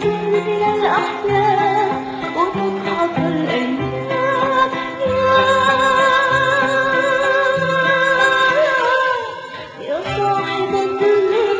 تزول الأحلام وتضحك الأيام يا يا صاحب الطويل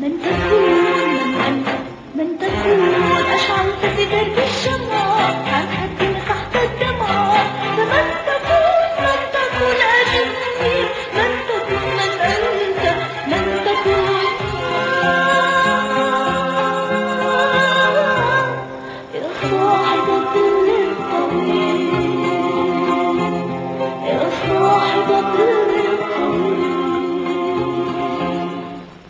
من تكون من أنت من تكون أشعلت في درب 我还在等。